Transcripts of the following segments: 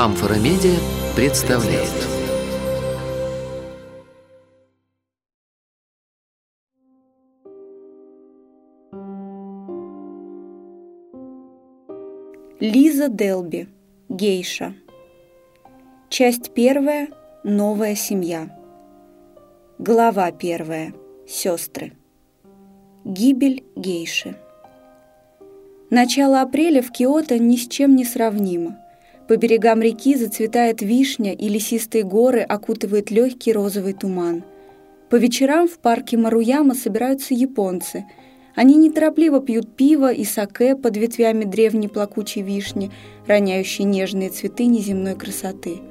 Амфора Медиа представляет. Лиза Делби. Гейша. Часть первая. Новая семья. Глава первая. Сестры. Гибель гейши. Начало апреля в Киото ни с чем не сравнимо. По берегам реки зацветает вишня, и лесистые горы окутывает легкий розовый туман. По вечерам в парке Маруяма собираются японцы. Они неторопливо пьют пиво и саке под ветвями древней плакучей вишни, роняющей нежные цветы неземной красоты.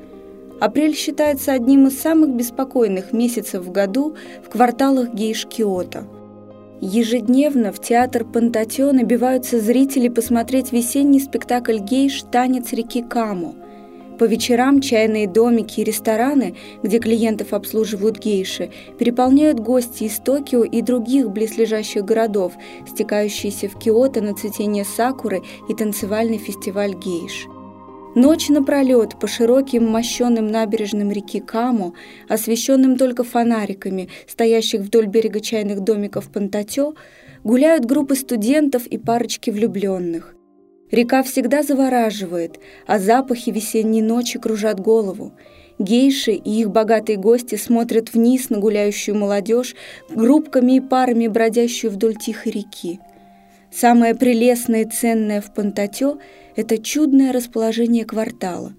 Апрель считается одним из самых беспокойных месяцев в году в кварталах гейш Киото – Ежедневно в театр Пантатё набиваются зрители посмотреть весенний спектакль «Гейш. Танец реки Каму». По вечерам чайные домики и рестораны, где клиентов обслуживают гейши, переполняют гости из Токио и других близлежащих городов, стекающиеся в Киото на цветение сакуры и танцевальный фестиваль гейш. Ночь напролет по широким мощенным набережным реки Каму, освещенным только фонариками, стоящих вдоль берега чайных домиков Пантатё, гуляют группы студентов и парочки влюбленных. Река всегда завораживает, а запахи весенней ночи кружат голову. Гейши и их богатые гости смотрят вниз на гуляющую молодежь, группками и парами бродящую вдоль тихой реки. Самое прелестное и ценное в Пантатё – это чудное расположение квартала.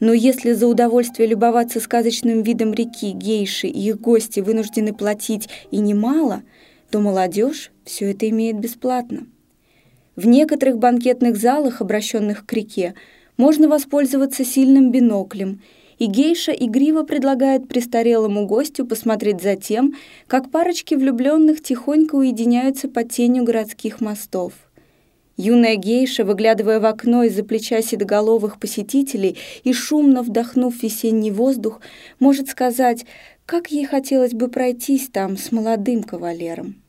Но если за удовольствие любоваться сказочным видом реки гейши и их гости вынуждены платить и немало, то молодежь все это имеет бесплатно. В некоторых банкетных залах, обращенных к реке, можно воспользоваться сильным биноклем – и гейша игриво предлагает престарелому гостю посмотреть за тем, как парочки влюбленных тихонько уединяются под тенью городских мостов. Юная гейша, выглядывая в окно из-за плеча седоголовых посетителей и шумно вдохнув весенний воздух, может сказать, как ей хотелось бы пройтись там с молодым кавалером.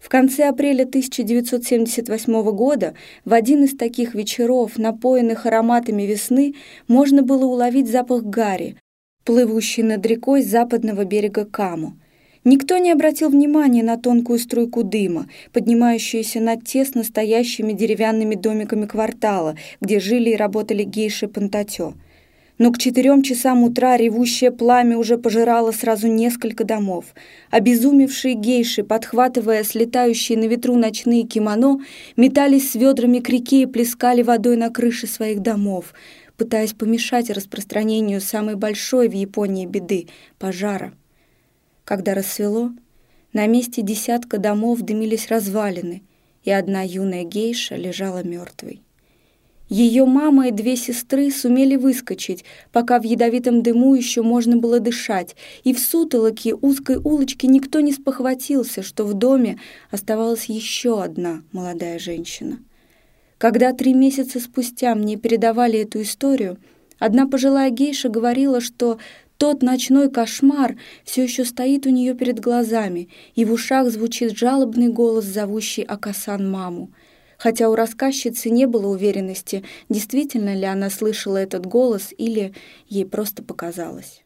В конце апреля 1978 года в один из таких вечеров, напоенных ароматами весны, можно было уловить запах гари, плывущий над рекой с западного берега Каму. Никто не обратил внимания на тонкую струйку дыма, поднимающуюся над тесно стоящими деревянными домиками квартала, где жили и работали гейши Пантатё но к четырем часам утра ревущее пламя уже пожирало сразу несколько домов. Обезумевшие гейши, подхватывая слетающие на ветру ночные кимоно, метались с ведрами к реке и плескали водой на крыши своих домов, пытаясь помешать распространению самой большой в Японии беды — пожара. Когда рассвело, на месте десятка домов дымились развалины, и одна юная гейша лежала мертвой. Ее мама и две сестры сумели выскочить, пока в ядовитом дыму еще можно было дышать, и в сутолоке узкой улочки никто не спохватился, что в доме оставалась еще одна молодая женщина. Когда три месяца спустя мне передавали эту историю, одна пожилая гейша говорила, что тот ночной кошмар все еще стоит у нее перед глазами, и в ушах звучит жалобный голос, зовущий Акасан маму — хотя у рассказчицы не было уверенности, действительно ли она слышала этот голос или ей просто показалось.